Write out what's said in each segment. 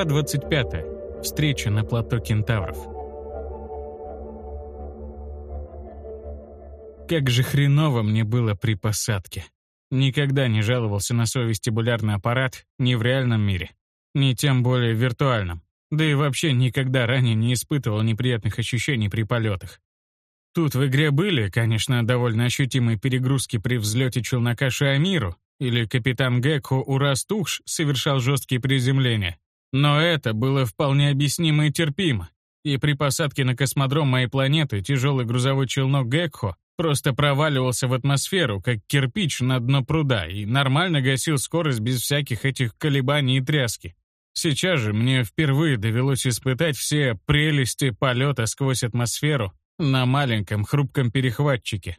Глава 25. Встреча на плато кентавров. Как же хреново мне было при посадке. Никогда не жаловался на свой вестибулярный аппарат ни в реальном мире, ни тем более в виртуальном. Да и вообще никогда ранее не испытывал неприятных ощущений при полетах. Тут в игре были, конечно, довольно ощутимые перегрузки при взлете челнока Шиамиру, или капитан Гекко Урастухш совершал жесткие приземления. Но это было вполне объяснимо и терпимо. И при посадке на космодром моей планеты тяжелый грузовой челнок Гекхо просто проваливался в атмосферу, как кирпич на дно пруда, и нормально гасил скорость без всяких этих колебаний и тряски. Сейчас же мне впервые довелось испытать все прелести полета сквозь атмосферу на маленьком хрупком перехватчике.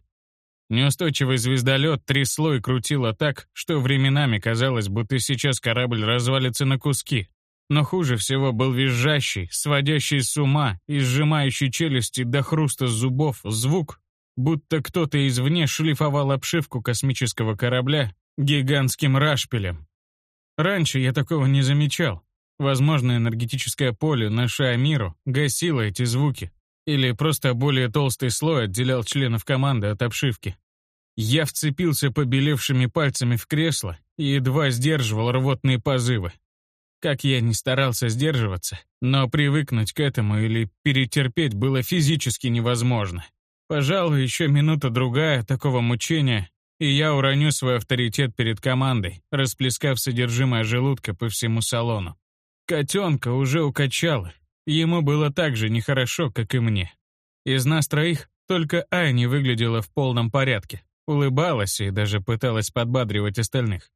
Неустойчивый звездолет трясло и крутило так, что временами казалось, будто сейчас корабль развалится на куски. Но хуже всего был визжащий, сводящий с ума и сжимающий челюсти до хруста зубов звук, будто кто-то извне шлифовал обшивку космического корабля гигантским рашпилем. Раньше я такого не замечал. Возможно, энергетическое поле на Шаамиру гасило эти звуки, или просто более толстый слой отделял членов команды от обшивки. Я вцепился побелевшими пальцами в кресло и едва сдерживал рвотные позывы. Как я не старался сдерживаться, но привыкнуть к этому или перетерпеть было физически невозможно. Пожалуй, еще минута-другая такого мучения, и я уроню свой авторитет перед командой, расплескав содержимое желудка по всему салону. Котенка уже укачало, ему было так же нехорошо, как и мне. Из нас троих только Айни выглядела в полном порядке, улыбалась и даже пыталась подбадривать остальных.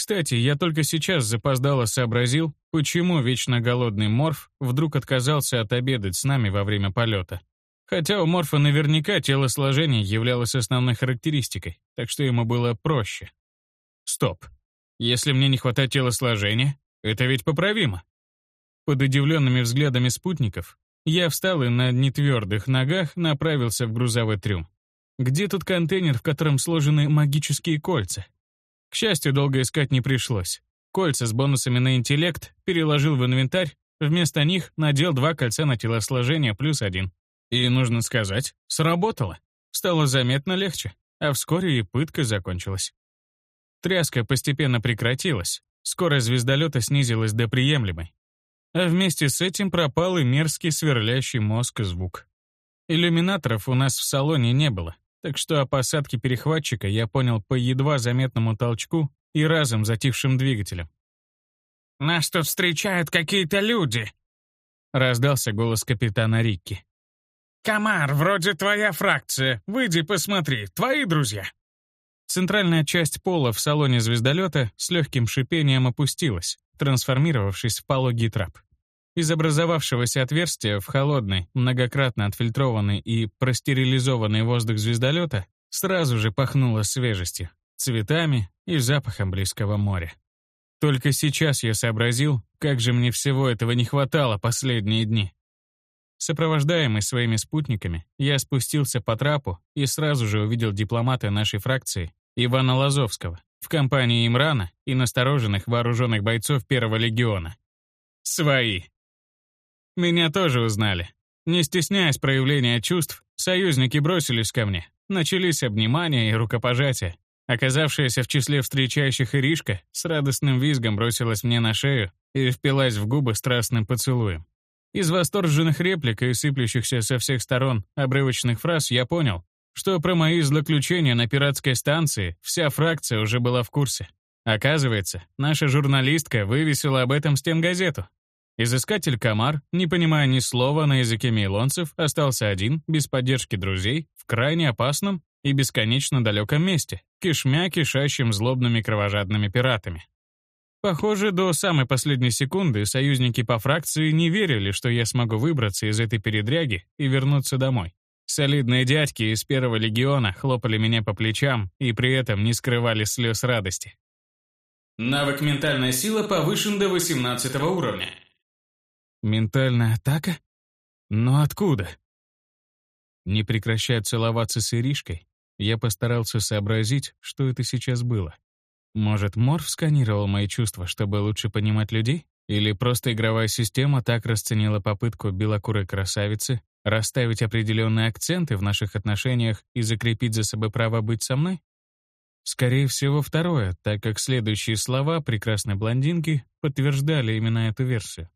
Кстати, я только сейчас запоздало сообразил, почему вечно голодный Морф вдруг отказался отобедать с нами во время полета. Хотя у Морфа наверняка телосложение являлось основной характеристикой, так что ему было проще. Стоп. Если мне не хватает телосложения, это ведь поправимо. Под удивленными взглядами спутников я встал и на нетвердых ногах направился в грузовой трюм. Где тут контейнер, в котором сложены магические кольца? К счастью, долго искать не пришлось. Кольца с бонусами на интеллект переложил в инвентарь, вместо них надел два кольца на телосложение плюс один. И, нужно сказать, сработало. Стало заметно легче, а вскоре и пытка закончилась. Тряска постепенно прекратилась, скорость звездолета снизилась до приемлемой. А вместе с этим пропал и мерзкий сверлящий мозг звук. Иллюминаторов у нас в салоне не было, так что о посадке перехватчика я понял по едва заметному толчку и разом затихшим двигателем. «Нас тут встречают какие-то люди!» — раздался голос капитана Рикки. «Комар, вроде твоя фракция. Выйди посмотри, твои друзья». Центральная часть пола в салоне звездолета с легким шипением опустилась, трансформировавшись в пологий трап. Из образовавшегося отверстия в холодный, многократно отфильтрованный и простерилизованный воздух звездолета сразу же пахнуло свежестью, цветами и запахом близкого моря. Только сейчас я сообразил, как же мне всего этого не хватало последние дни. Сопровождаемый своими спутниками, я спустился по трапу и сразу же увидел дипломата нашей фракции, Ивана Лазовского, в компании Имрана и настороженных вооруженных бойцов Первого легиона. Свои. Меня тоже узнали. Не стесняясь проявления чувств, союзники бросились ко мне. Начались обнимания и рукопожатия. Оказавшаяся в числе встречающих Иришка с радостным визгом бросилась мне на шею и впилась в губы страстным поцелуем. Из восторженных реплик и сыплющихся со всех сторон обрывочных фраз я понял, что про мои злоключения на пиратской станции вся фракция уже была в курсе. Оказывается, наша журналистка вывесила об этом стенгазету, Изыскатель Камар, не понимая ни слова на языке мейлонцев, остался один, без поддержки друзей, в крайне опасном и бесконечно далеком месте, кишмя кишащим злобными кровожадными пиратами. Похоже, до самой последней секунды союзники по фракции не верили, что я смогу выбраться из этой передряги и вернуться домой. Солидные дядьки из первого легиона хлопали меня по плечам и при этом не скрывали слез радости. Навык «Ментальная сила» повышен до 18 уровня. Ментальная атака? Но откуда? Не прекращая целоваться с Иришкой, я постарался сообразить, что это сейчас было. Может, Морф сканировал мои чувства, чтобы лучше понимать людей? Или просто игровая система так расценила попытку белокурой красавицы расставить определенные акценты в наших отношениях и закрепить за собой право быть со мной? Скорее всего, второе, так как следующие слова прекрасной блондинки подтверждали именно эту версию.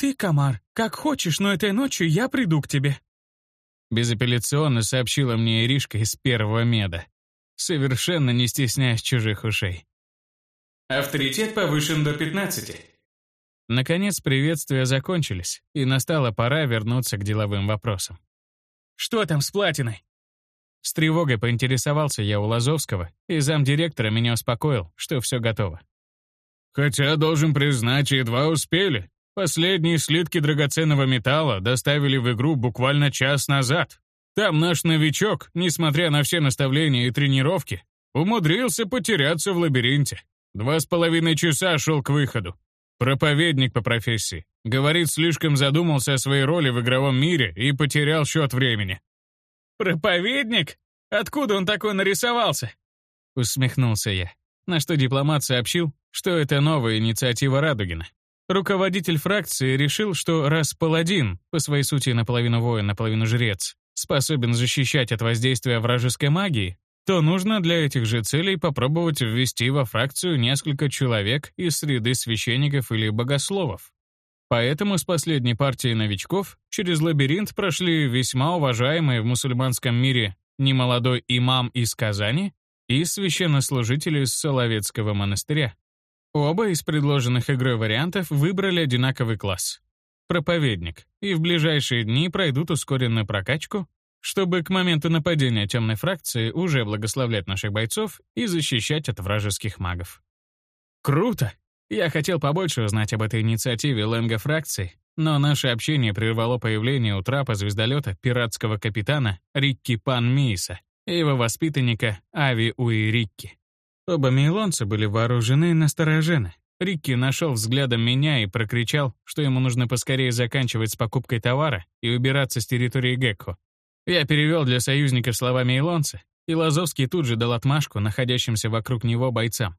«Ты, Камар, как хочешь, но этой ночью я приду к тебе», безапелляционно сообщила мне Иришка из первого меда, совершенно не стесняясь чужих ушей. Авторитет повышен до 15. Наконец, приветствия закончились, и настала пора вернуться к деловым вопросам. «Что там с платиной?» С тревогой поинтересовался я у Лазовского, и замдиректора меня успокоил, что все готово. «Хотя, должен признать, едва успели. Последние слитки драгоценного металла доставили в игру буквально час назад. Там наш новичок, несмотря на все наставления и тренировки, умудрился потеряться в лабиринте. Два с половиной часа шел к выходу. Проповедник по профессии. Говорит, слишком задумался о своей роли в игровом мире и потерял счет времени. «Проповедник? Откуда он такой нарисовался?» Усмехнулся я, на что дипломат сообщил, что это новая инициатива Радугина. Руководитель фракции решил, что раз паладин, по своей сути наполовину воин, наполовину жрец, способен защищать от воздействия вражеской магии, то нужно для этих же целей попробовать ввести во фракцию несколько человек из среды священников или богословов. Поэтому с последней партией новичков через лабиринт прошли весьма уважаемые в мусульманском мире немолодой имам из Казани и священнослужители из Соловецкого монастыря. Оба из предложенных игрой вариантов выбрали одинаковый класс — проповедник, и в ближайшие дни пройдут ускоренную прокачку чтобы к моменту нападения темной фракции уже благословлять наших бойцов и защищать от вражеских магов. Круто! Я хотел побольше узнать об этой инициативе Лэнга фракции, но наше общение прервало появление у трапа звездолета пиратского капитана Рикки Пан Мииса и его воспитанника Ави Уи Рикки. Оба мейлонца были вооружены и насторожены. Рикки нашел взглядом меня и прокричал, что ему нужно поскорее заканчивать с покупкой товара и убираться с территории Гекко, я перевел для союзников слова Мейлонца, и Лазовский тут же дал отмашку находящимся вокруг него бойцам.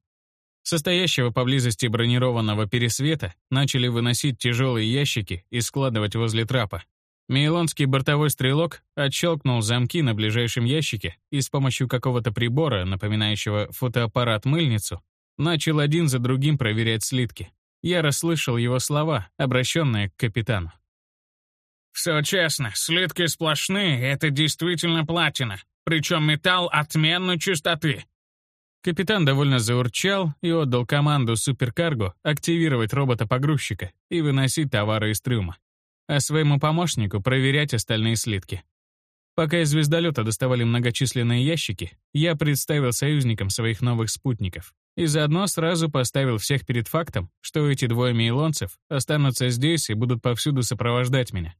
Состоящего поблизости бронированного пересвета начали выносить тяжелые ящики и складывать возле трапа. Мейлонский бортовой стрелок отщелкнул замки на ближайшем ящике и с помощью какого-то прибора, напоминающего фотоаппарат-мыльницу, начал один за другим проверять слитки. Я расслышал его слова, обращенные к капитану. Все честно, слитки сплошные, это действительно платина. Причем металл отменной чистоты. Капитан довольно заурчал и отдал команду суперкарго активировать робота-погрузчика и выносить товары из трюма, а своему помощнику проверять остальные слитки. Пока из звездолета доставали многочисленные ящики, я представил союзникам своих новых спутников и заодно сразу поставил всех перед фактом, что эти двое мейлонцев останутся здесь и будут повсюду сопровождать меня.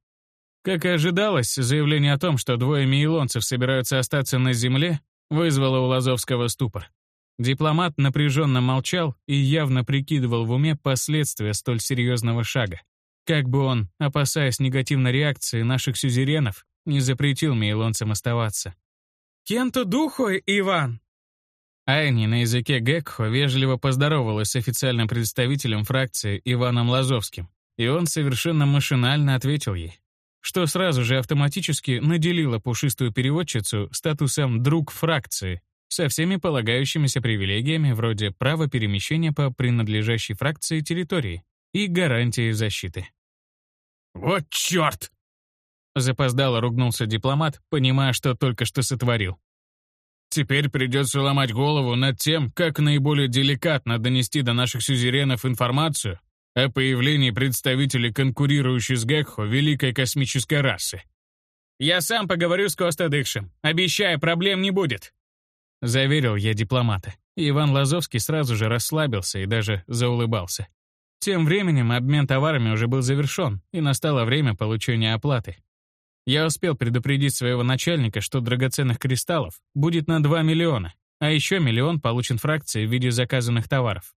Как и ожидалось, заявление о том, что двое мейлонцев собираются остаться на земле, вызвало у Лазовского ступор. Дипломат напряженно молчал и явно прикидывал в уме последствия столь серьезного шага. Как бы он, опасаясь негативной реакции наших сюзеренов, не запретил мейлонцам оставаться. «Кенто духой, Иван!» Айни на языке Гекхо вежливо поздоровалась с официальным представителем фракции Иваном Лазовским, и он совершенно машинально ответил ей что сразу же автоматически наделило пушистую переводчицу статусом «друг фракции» со всеми полагающимися привилегиями вроде права перемещения по принадлежащей фракции территории и гарантии защиты. «Вот черт!» Запоздало ругнулся дипломат, понимая, что только что сотворил. Теперь придется ломать голову над тем, как наиболее деликатно донести до наших сюзеренов информацию, о появлении представителей конкурирующей с Гекхо великой космической расы. «Я сам поговорю с Костадыкшем. Обещаю, проблем не будет», — заверил я дипломата. Иван Лазовский сразу же расслабился и даже заулыбался. Тем временем обмен товарами уже был завершен, и настало время получения оплаты. Я успел предупредить своего начальника, что драгоценных кристаллов будет на 2 миллиона, а еще миллион получен фракцией в виде заказанных товаров.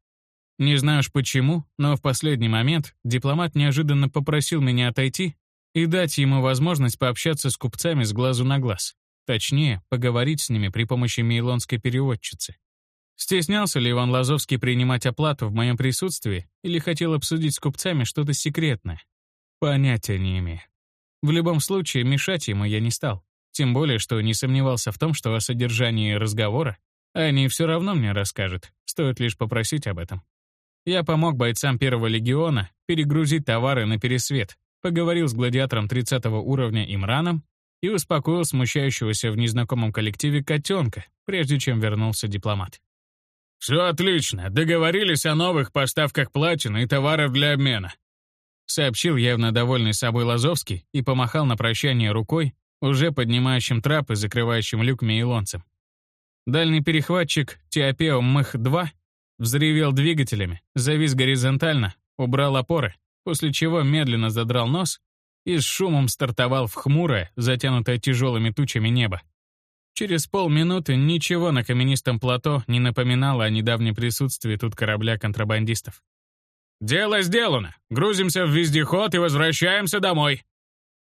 Не знаю уж почему, но в последний момент дипломат неожиданно попросил меня отойти и дать ему возможность пообщаться с купцами с глазу на глаз. Точнее, поговорить с ними при помощи мейлонской переводчицы. Стеснялся ли Иван Лазовский принимать оплату в моем присутствии или хотел обсудить с купцами что-то секретное? Понятия не имею. В любом случае, мешать ему я не стал. Тем более, что не сомневался в том, что о содержании разговора они все равно мне расскажут, стоит лишь попросить об этом. Я помог бойцам первого легиона перегрузить товары на пересвет, поговорил с гладиатором 30 уровня Имраном и успокоил смущающегося в незнакомом коллективе котенка, прежде чем вернулся дипломат. «Все отлично. Договорились о новых поставках платины и товаров для обмена», сообщил явно довольный собой Лазовский и помахал на прощание рукой, уже поднимающим трап и закрывающим люк мейлонцем. Дальний перехватчик Тиопео Мх-2 взревел двигателями, завис горизонтально, убрал опоры, после чего медленно задрал нос и с шумом стартовал в хмурое, затянутое тяжелыми тучами небо. Через полминуты ничего на каменистом плато не напоминало о недавнем присутствии тут корабля контрабандистов. «Дело сделано! Грузимся в вездеход и возвращаемся домой!»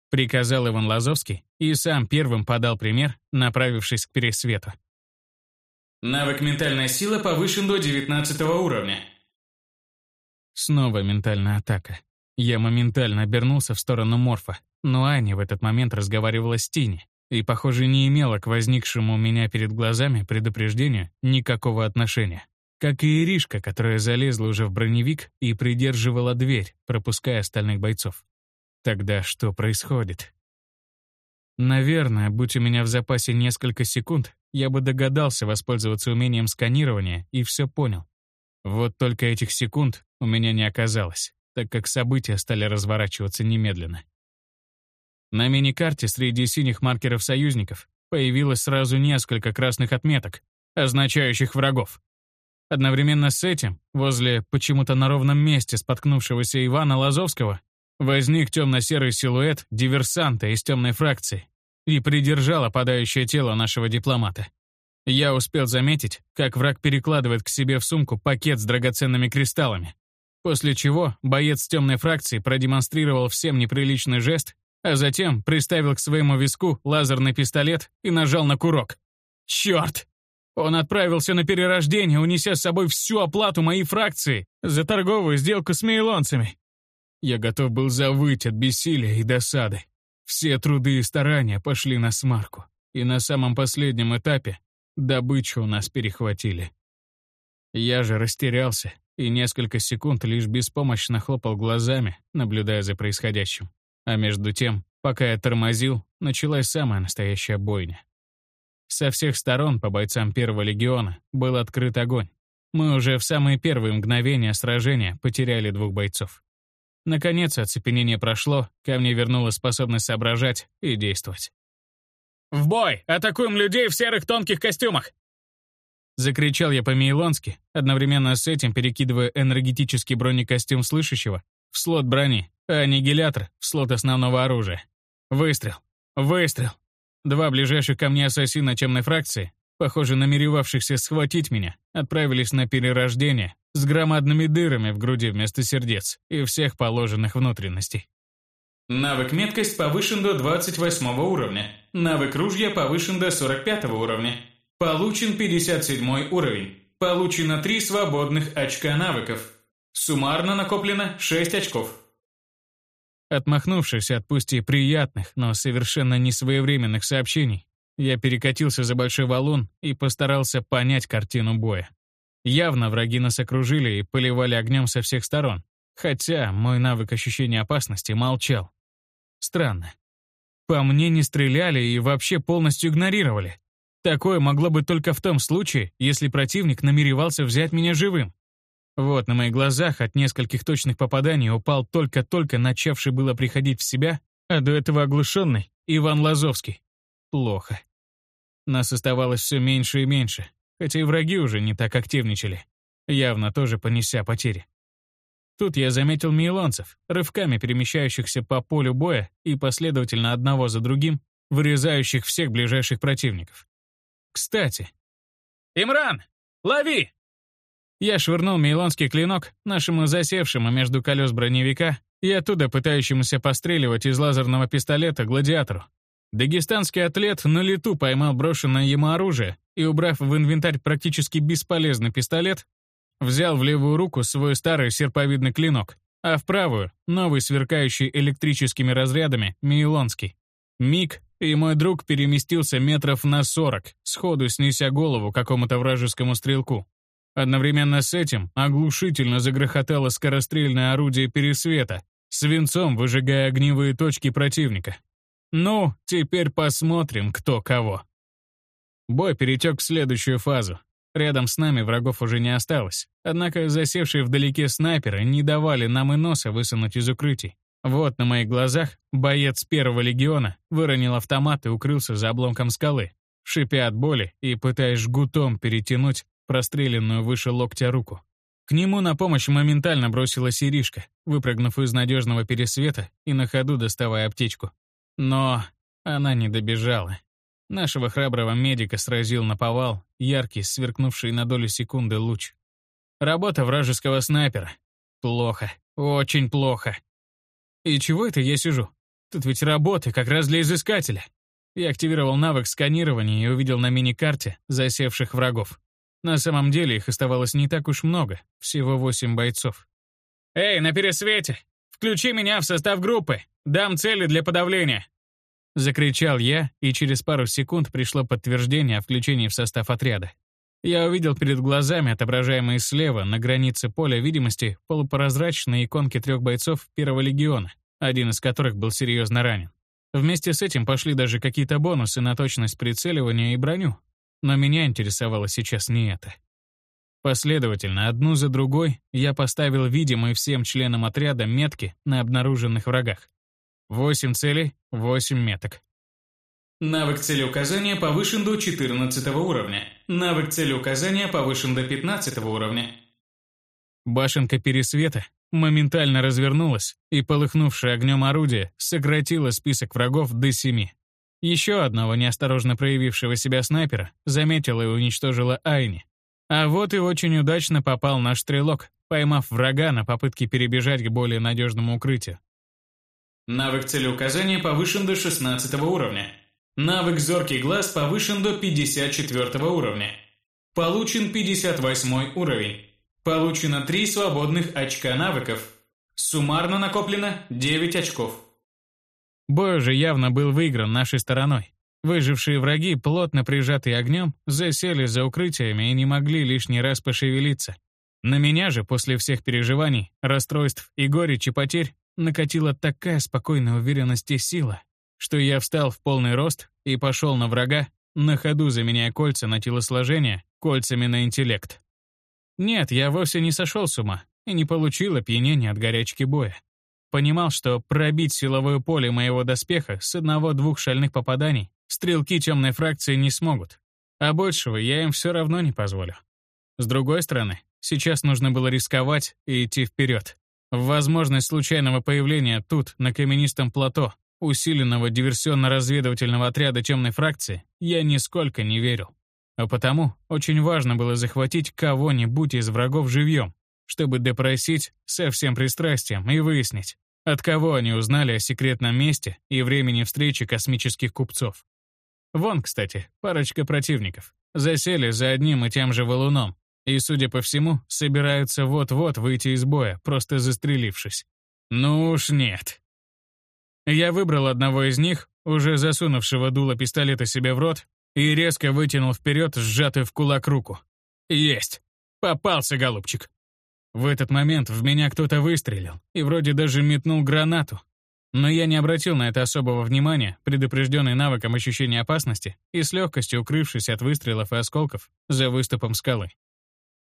Приказал Иван Лазовский и сам первым подал пример, направившись к пересвету. Навык «Ментальная сила» повышен до 19 уровня. Снова ментальная атака. Я моментально обернулся в сторону Морфа, но Аня в этот момент разговаривала с Тини и, похоже, не имела к возникшему у меня перед глазами предупреждению никакого отношения. Как и Иришка, которая залезла уже в броневик и придерживала дверь, пропуская остальных бойцов. Тогда что происходит? Наверное, будь у меня в запасе несколько секунд, я бы догадался воспользоваться умением сканирования и все понял. Вот только этих секунд у меня не оказалось, так как события стали разворачиваться немедленно. На мини-карте среди синих маркеров союзников появилось сразу несколько красных отметок, означающих врагов. Одновременно с этим, возле почему-то на ровном месте споткнувшегося Ивана Лазовского, возник темно-серый силуэт диверсанта из темной фракции и придержал опадающее тело нашего дипломата. Я успел заметить, как враг перекладывает к себе в сумку пакет с драгоценными кристаллами, после чего боец темной фракции продемонстрировал всем неприличный жест, а затем приставил к своему виску лазерный пистолет и нажал на курок. Черт! Он отправился на перерождение, унеся с собой всю оплату моей фракции за торговую сделку с мейлонцами. Я готов был завыть от бессилия и досады. Все труды и старания пошли на смарку, и на самом последнем этапе добычу у нас перехватили. Я же растерялся и несколько секунд лишь беспомощно хлопал глазами, наблюдая за происходящим. А между тем, пока я тормозил, началась самая настоящая бойня. Со всех сторон по бойцам Первого легиона был открыт огонь. Мы уже в самые первые мгновения сражения потеряли двух бойцов. Наконец оцепенение прошло, ко мне вернулась способность соображать и действовать. «В бой! Атакуем людей в серых тонких костюмах!» Закричал я по-мейлонски, одновременно с этим перекидывая энергетический бронекостюм слышащего в слот брони, а аннигилятор в слот основного оружия. Выстрел. Выстрел. Два ближайших ко мне ассасина темной фракции, похоже, намеревавшихся схватить меня, отправились на перерождение с громадными дырами в груди вместо сердец и всех положенных внутренностей. Навык меткость повышен до 28 уровня. Навык ружья повышен до 45 уровня. Получен 57 уровень. Получено 3 свободных очка навыков. Суммарно накоплено 6 очков. Отмахнувшись от пусть и приятных, но совершенно несвоевременных сообщений, я перекатился за большой валун и постарался понять картину боя. Явно враги нас окружили и поливали огнем со всех сторон, хотя мой навык ощущения опасности молчал. Странно. По мне не стреляли и вообще полностью игнорировали. Такое могло быть только в том случае, если противник намеревался взять меня живым. Вот на моих глазах от нескольких точных попаданий упал только-только начавший было приходить в себя, а до этого оглушенный, Иван Лазовский. Плохо. Нас оставалось все меньше и меньше, хотя и враги уже не так активничали, явно тоже понеся потери. Тут я заметил мейлонцев, рывками перемещающихся по полю боя и последовательно одного за другим, вырезающих всех ближайших противников. Кстати. «Имран, лови!» Я швырнул мейлонский клинок нашему засевшему между колес броневика и оттуда пытающемуся постреливать из лазерного пистолета гладиатору. Дагестанский атлет на лету поймал брошенное ему оружие и, убрав в инвентарь практически бесполезный пистолет, взял в левую руку свой старый серповидный клинок, а в правую — новый сверкающий электрическими разрядами Мейлонский. Миг, и мой друг переместился метров на сорок, сходу снеся голову какому-то вражескому стрелку. Одновременно с этим оглушительно загрохотало скорострельное орудие пересвета, свинцом выжигая огневые точки противника. Ну, теперь посмотрим, кто кого. Бой перетек в следующую фазу. Рядом с нами врагов уже не осталось. Однако засевшие вдалеке снайперы не давали нам и носа высунуть из укрытий. Вот на моих глазах боец первого легиона выронил автомат и укрылся за обломком скалы, шипя от боли и пытаясь жгутом перетянуть простреленную выше локтя руку. К нему на помощь моментально бросилась Иришка, выпрыгнув из надежного пересвета и на ходу доставая аптечку. Но она не добежала. Нашего храброго медика сразил на повал яркий, сверкнувший на долю секунды луч. Работа вражеского снайпера. Плохо. Очень плохо. И чего это я сижу? Тут ведь работа как раз для изыскателя. Я активировал навык сканирования и увидел на мини-карте засевших врагов. На самом деле их оставалось не так уж много, всего восемь бойцов. «Эй, на пересвете! Включи меня в состав группы! Дам цели для подавления!» Закричал я, и через пару секунд пришло подтверждение о включении в состав отряда. Я увидел перед глазами, отображаемые слева, на границе поля видимости, полупрозрачные иконки трех бойцов Первого легиона, один из которых был серьезно ранен. Вместе с этим пошли даже какие-то бонусы на точность прицеливания и броню. Но меня интересовало сейчас не это. Последовательно, одну за другой, я поставил видимые всем членам отряда метки на обнаруженных врагах. Восемь целей, восемь меток. Навык целеуказания повышен до 14 уровня. Навык целеуказания повышен до 15 уровня. Башенка пересвета моментально развернулась, и полыхнувшее огнем орудие сократило список врагов до семи. Еще одного неосторожно проявившего себя снайпера заметила и уничтожила Айни. А вот и очень удачно попал наш стрелок, поймав врага на попытке перебежать к более надежному укрытию. Навык целеуказания повышен до 16 уровня. Навык «Зоркий глаз» повышен до 54 уровня. Получен 58 уровень. Получено 3 свободных очка навыков. Суммарно накоплено 9 очков. Бой уже явно был выигран нашей стороной. Выжившие враги, плотно прижатые огнем, засели за укрытиями и не могли лишний раз пошевелиться. На меня же после всех переживаний, расстройств и горечи потерь накатила такая спокойная уверенность и сила, что я встал в полный рост и пошел на врага, на ходу заменяя кольца на телосложение кольцами на интеллект. Нет, я вовсе не сошел с ума и не получил опьянения от горячки боя. Понимал, что пробить силовое поле моего доспеха с одного-двух шальных попаданий стрелки темной фракции не смогут, а большего я им все равно не позволю. С другой стороны, сейчас нужно было рисковать и идти вперед. В возможность случайного появления тут, на каменистом плато, усиленного диверсионно-разведывательного отряда темной фракции, я нисколько не верил. А потому очень важно было захватить кого-нибудь из врагов живьем, чтобы допросить со всем пристрастием и выяснить, от кого они узнали о секретном месте и времени встречи космических купцов. Вон, кстати, парочка противников. Засели за одним и тем же валуном, и, судя по всему, собираются вот-вот выйти из боя, просто застрелившись. Ну уж нет. Я выбрал одного из них, уже засунувшего дуло пистолета себе в рот, и резко вытянул вперед сжатый в кулак руку. Есть! Попался, голубчик. В этот момент в меня кто-то выстрелил и вроде даже метнул гранату. Но я не обратил на это особого внимания, предупрежденный навыком ощущения опасности и с легкостью укрывшись от выстрелов и осколков за выступом скалы.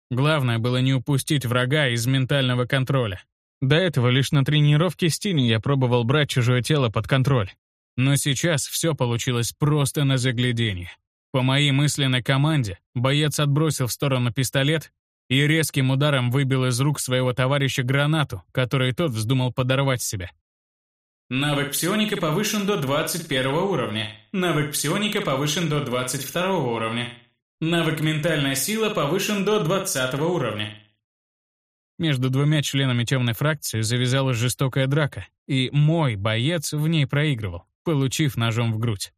Главное было не упустить врага из ментального контроля. До этого лишь на тренировке с Тини я пробовал брать чужое тело под контроль. Но сейчас все получилось просто на загляденье. По моей мысленной команде боец отбросил в сторону пистолет и резким ударом выбил из рук своего товарища гранату, которой тот вздумал подорвать себя. Навык псионика повышен до 21 уровня. Навык псионика повышен до 22 уровня. Навык «Ментальная сила» повышен до 20 уровня. Между двумя членами темной фракции завязалась жестокая драка, и мой боец в ней проигрывал, получив ножом в грудь.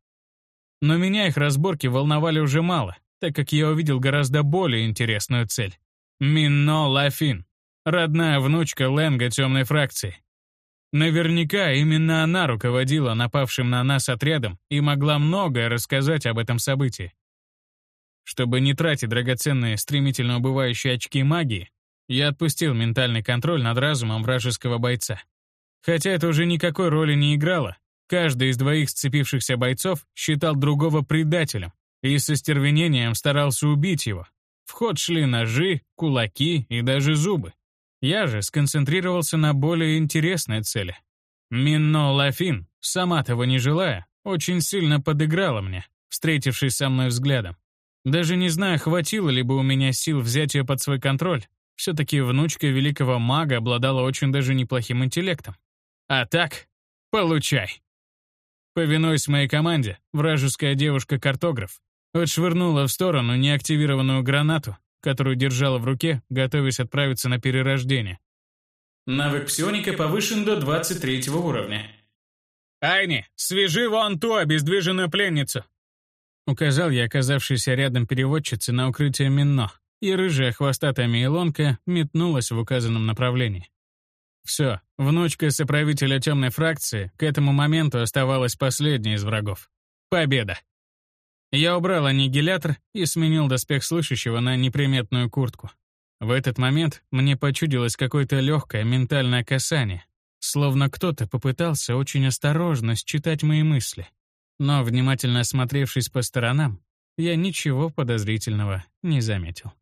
Но меня их разборки волновали уже мало, так как я увидел гораздо более интересную цель. Минно Лафин, родная внучка Ленга темной фракции. Наверняка именно она руководила напавшим на нас отрядом и могла многое рассказать об этом событии. Чтобы не тратить драгоценные, стремительно убывающие очки магии, я отпустил ментальный контроль над разумом вражеского бойца. Хотя это уже никакой роли не играло, каждый из двоих сцепившихся бойцов считал другого предателем и со стервенением старался убить его. В ход шли ножи, кулаки и даже зубы. Я же сконцентрировался на более интересной цели. Минно Лафин, сама того не желая, очень сильно подыграла мне, встретившись со мной взглядом. Даже не знаю, хватило ли бы у меня сил взять ее под свой контроль. Все-таки внучка великого мага обладала очень даже неплохим интеллектом. А так, получай. Повинуясь моей команде, вражеская девушка-картограф отшвырнула в сторону неактивированную гранату которую держала в руке, готовясь отправиться на перерождение. Навык псионика повышен до 23 уровня. «Айни, свяжи вон ту обездвиженную пленницу!» Указал я оказавшейся рядом переводчице на укрытие Минно, и рыжая хвостатая мейлонка метнулась в указанном направлении. Все, внучка соправителя темной фракции к этому моменту оставалась последней из врагов. Победа! Я убрал аннигилятор и сменил доспех слышащего на неприметную куртку. В этот момент мне почудилось какое-то легкое ментальное касание, словно кто-то попытался очень осторожно считать мои мысли. Но, внимательно осмотревшись по сторонам, я ничего подозрительного не заметил.